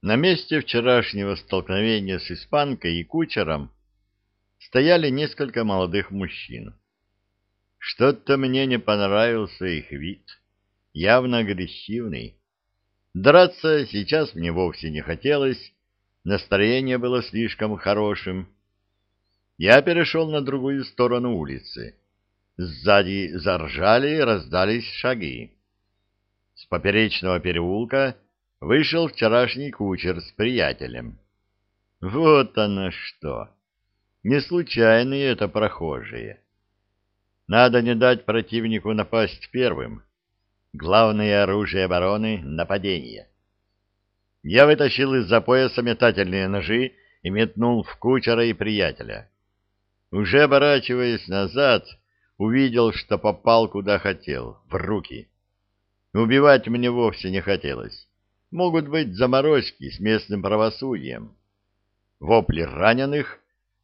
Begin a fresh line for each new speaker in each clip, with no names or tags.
На месте вчерашнего столкновения с испанкой и кучером стояли несколько молодых мужчин. Что-то мне не понравился их вид, явно агрессивный. Драться сейчас мне вовсе не хотелось, настроение было слишком хорошим. Я перешел на другую сторону улицы. Сзади заржали и раздались шаги. С поперечного переулка вышел вчерашний кучер с приятелем. Вот оно что! Не случайные это прохожие. Надо не дать противнику напасть первым. Главное оружие обороны — нападение. Я вытащил из-за пояса метательные ножи и метнул в кучера и приятеля. Уже оборачиваясь назад, увидел, что попал куда хотел, в руки. Убивать мне вовсе не хотелось. Могут быть заморозки с местным правосудием. Вопли раненых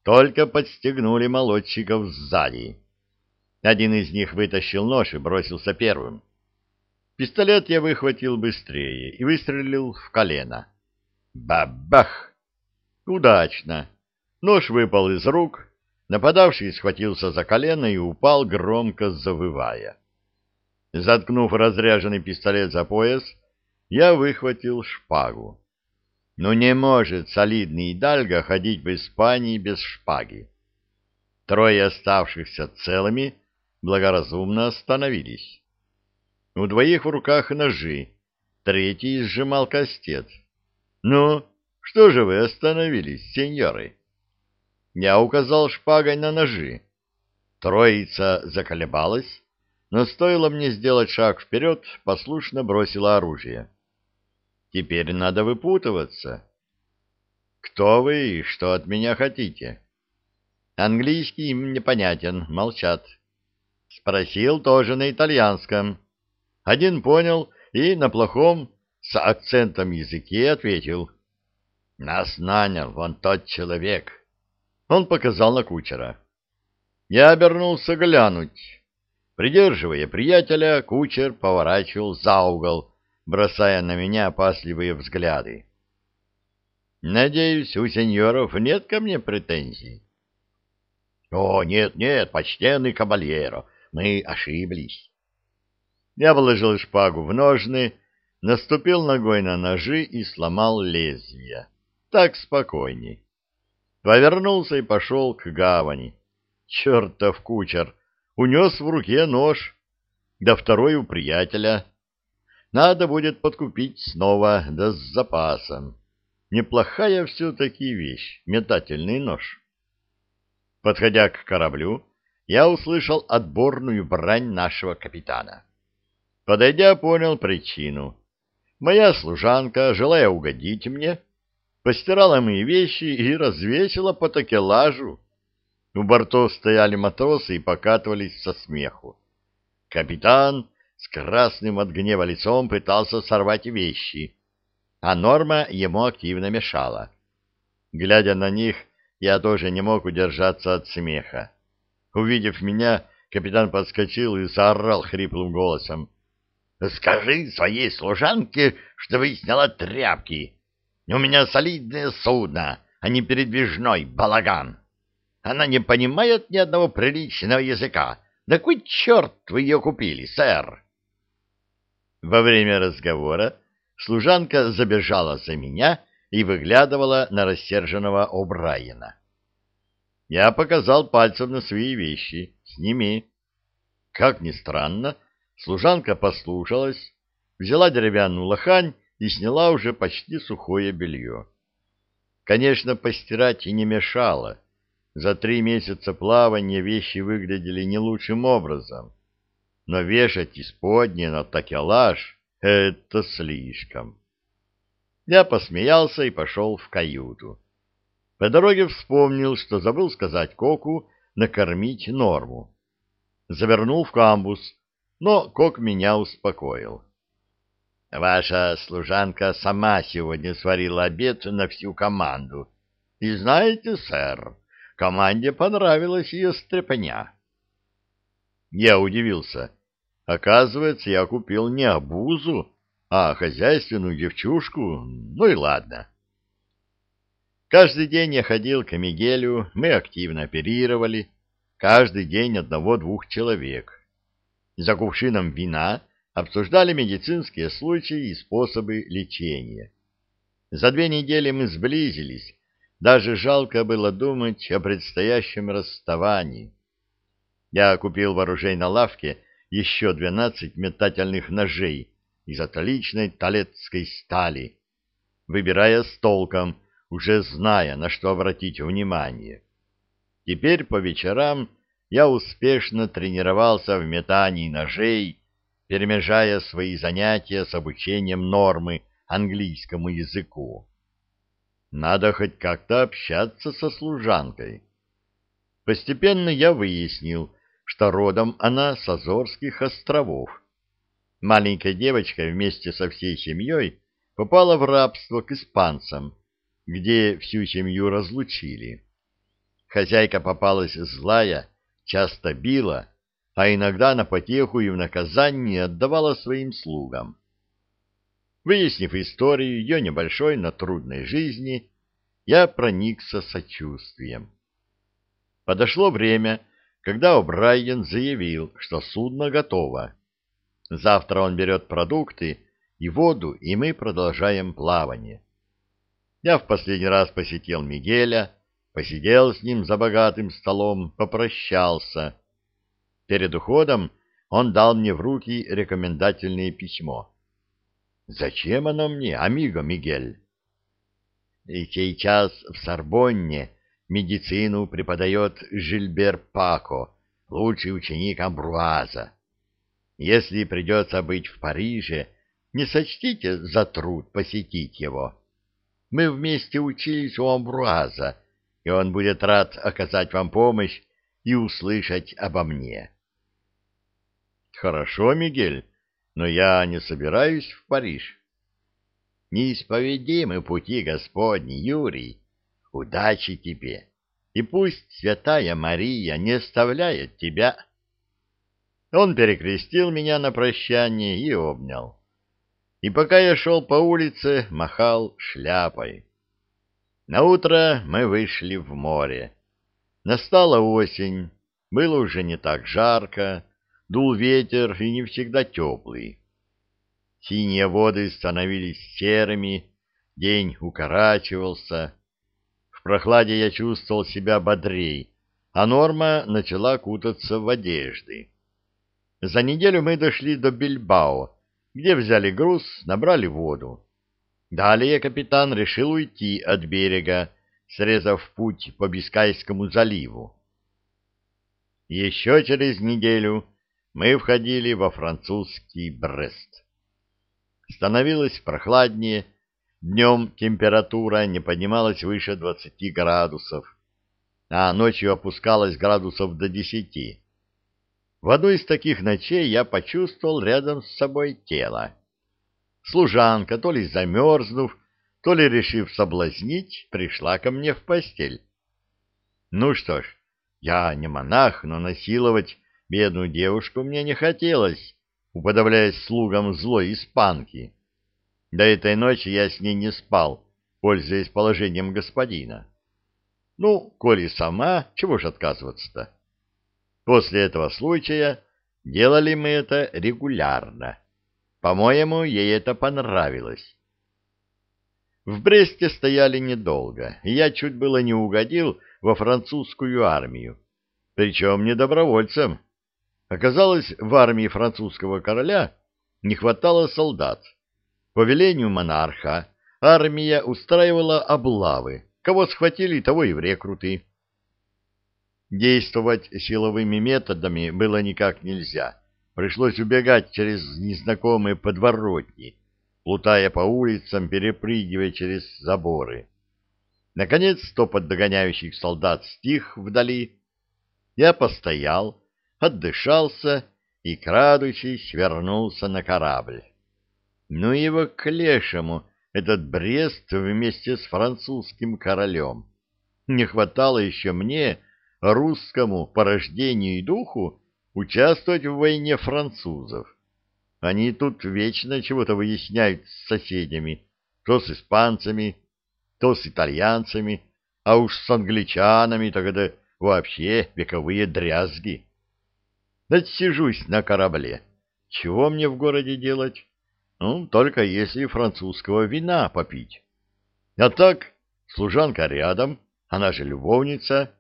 только подстегнули молодчиков сзади. Один из них вытащил нож и бросился первым. Пистолет я выхватил быстрее и выстрелил в колено. Бабах! Удачно. Нож выпал из рук, нападавший схватился за колено и упал, громко завывая. Заткнув разряженный пистолет за пояс, я выхватил шпагу. Но не может солидный Идальго ходить в Испании без шпаги. Трое оставшихся целыми благоразумно остановились. У двоих в руках ножи, третий сжимал кастет. «Ну, что же вы остановились, сеньоры?» Я указал шпагой на ножи. Троица заколебалась, но стоило мне сделать шаг вперед, послушно бросила оружие. Теперь надо выпутываться. Кто вы и что от меня хотите? Английский им непонятен, молчат. Спросил тоже на итальянском. Один понял и на плохом с акцентом языке ответил. Нас нанял вон тот человек. Он показал на кучера. Я обернулся глянуть. Придерживая приятеля, кучер поворачивал за угол, бросая на меня опасливые взгляды. «Надеюсь, у сеньоров нет ко мне претензий?» «О, нет, нет, почтенный кабальеро, мы ошиблись». Я положил шпагу в ножны, наступил ногой на ножи и сломал лезвие. Так спокойней. Повернулся и пошел к гавани. Чертов кучер! унес в руке нож, да второй у приятеля. Надо будет подкупить снова, да с запасом. Неплохая все-таки вещь, метательный нож. Подходя к кораблю, я услышал отборную брань нашего капитана. Подойдя, понял причину. Моя служанка, желая угодить мне, постирала мои вещи и развесила по такелажу, у бортов стояли матросы и покатывались со смеху. Капитан с красным от гнева лицом пытался сорвать вещи, а Норма ему активно мешала. Глядя на них, я тоже не мог удержаться от смеха. Увидев меня, капитан подскочил и заорал хриплым голосом. — Скажи своей служанке, чтобы сняла тряпки. У меня солидное судно, а не передвижной балаган. — она не понимает ни одного приличного языка. Да кой черт вы ее купили, сэр? Во время разговора служанка забежала за меня и выглядывала на рассерженного О'Брайена. Я показал пальцем на свои вещи. Сними. Как ни странно, служанка послушалась, взяла деревянную лохань и сняла уже почти сухое белье. Конечно, постирать и не мешало, за три месяца плавания вещи выглядели не лучшим образом. Но вешать исподнее на такелаж — это слишком. Я посмеялся и пошел в каюту. По дороге вспомнил, что забыл сказать Коку накормить норму. Завернул в камбус, но Кок меня успокоил. Ваша служанка сама сегодня сварила обед на всю команду. И знаете, сэр, Команде понравилась ее стряпня. Я удивился. Оказывается, я купил не обузу, а хозяйственную девчушку, ну и ладно. Каждый день я ходил к Мигелю, мы активно оперировали, каждый день одного-двух человек. За кувшином вина обсуждали медицинские случаи и способы лечения. За две недели мы сблизились, даже жалко было думать о предстоящем расставании. Я купил в оружейной лавке еще двенадцать метательных ножей из отличной талецкой стали, выбирая с толком, уже зная, на что обратить внимание. Теперь по вечерам я успешно тренировался в метании ножей, перемежая свои занятия с обучением нормы английскому языку. Надо хоть как-то общаться со служанкой. Постепенно я выяснил, что родом она с Азорских островов. Маленькая девочка вместе со всей семьей попала в рабство к испанцам, где всю семью разлучили. Хозяйка попалась злая, часто била, а иногда на потеху и в наказание отдавала своим слугам. Выяснив историю ее небольшой, но трудной жизни, я проникся сочувствием. Подошло время, когда О'Брайен заявил, что судно готово. Завтра он берет продукты и воду, и мы продолжаем плавание. Я в последний раз посетил Мигеля, посидел с ним за богатым столом, попрощался. Перед уходом он дал мне в руки рекомендательное письмо. Зачем оно мне, амиго Мигель? И сейчас в Сорбонне медицину преподает Жильбер Пако, лучший ученик Амбруаза. Если придется быть в Париже, не сочтите за труд посетить его. Мы вместе учились у Амбруаза, и он будет рад оказать вам помощь и услышать обо мне. Хорошо, Мигель, но я не собираюсь в Париж. Неисповедимы пути Господни, Юрий. Удачи тебе, и пусть святая Мария не оставляет тебя. Он перекрестил меня на прощание и обнял. И пока я шел по улице, махал шляпой. Наутро мы вышли в море. Настала осень, было уже не так жарко, дул ветер и не всегда теплый. Синие воды становились серыми, день укорачивался. Прохладе я чувствовал себя бодрей, а Норма начала кутаться в одежды. За неделю мы дошли до Бильбао, где взяли груз, набрали воду. Далее капитан решил уйти от берега, срезав путь по Бискайскому заливу. Еще через неделю мы входили во французский Брест. Становилось прохладнее, днем температура не поднималась выше 20 градусов, а ночью опускалась градусов до 10. В одну из таких ночей я почувствовал рядом с собой тело. Служанка, то ли замерзнув, то ли решив соблазнить, пришла ко мне в постель. Ну что ж, я не монах, но насиловать Бедную девушку мне не хотелось, уподобляясь слугам злой испанки. До этой ночи я с ней не спал, пользуясь положением господина. Ну, коли сама, чего ж отказываться-то? После этого случая делали мы это регулярно. По-моему, ей это понравилось. В Бресте стояли недолго, и я чуть было не угодил во французскую армию, причем не добровольцем, Оказалось, в армии французского короля не хватало солдат. По велению монарха армия устраивала облавы. Кого схватили, того и в рекруты. Действовать силовыми методами было никак нельзя. Пришлось убегать через незнакомые подворотни, плутая по улицам, перепрыгивая через заборы. Наконец топот догоняющих солдат стих вдали. Я постоял, отдышался и, крадучись, вернулся на корабль. Ну его к лешему, этот Брест вместе с французским королем. Не хватало еще мне, русскому по рождению и духу, участвовать в войне французов. Они тут вечно чего-то выясняют с соседями, то с испанцами, то с итальянцами, а уж с англичанами тогда вообще вековые дрязги. Да сижусь на корабле. Чего мне в городе делать? Ну, только если французского вина попить. А так, служанка рядом, она же любовница.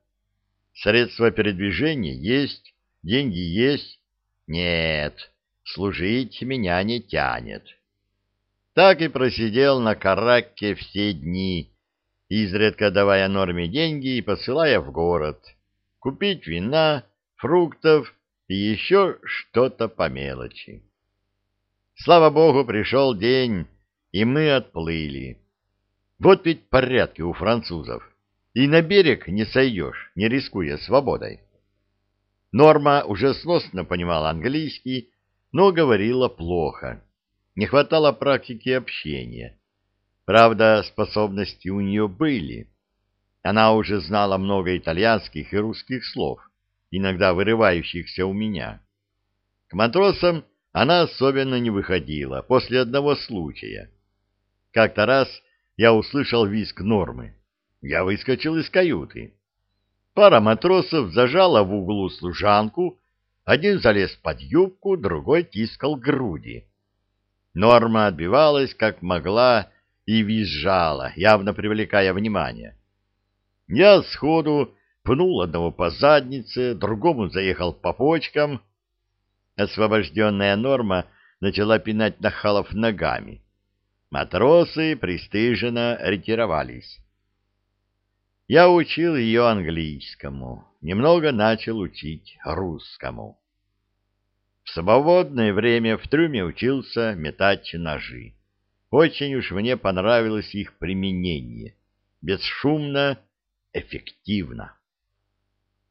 Средства передвижения есть, деньги есть. Нет, служить меня не тянет. Так и просидел на каракке все дни, изредка давая Норме деньги и посылая в город. Купить вина, фруктов и еще что-то по мелочи. Слава богу, пришел день, и мы отплыли. Вот ведь порядки у французов. И на берег не сойдешь, не рискуя свободой. Норма уже сносно понимала английский, но говорила плохо. Не хватало практики общения. Правда, способности у нее были. Она уже знала много итальянских и русских слов, иногда вырывающихся у меня. К матросам она особенно не выходила после одного случая. Как-то раз я услышал визг нормы. Я выскочил из каюты. Пара матросов зажала в углу служанку, один залез под юбку, другой тискал груди. Норма отбивалась как могла и визжала, явно привлекая внимание. Я сходу пнул одного по заднице, другому заехал по почкам. Освобожденная Норма начала пинать нахалов ногами. Матросы пристыженно ретировались. Я учил ее английскому, немного начал учить русскому. В свободное время в трюме учился метать ножи. Очень уж мне понравилось их применение. Бесшумно, эффективно.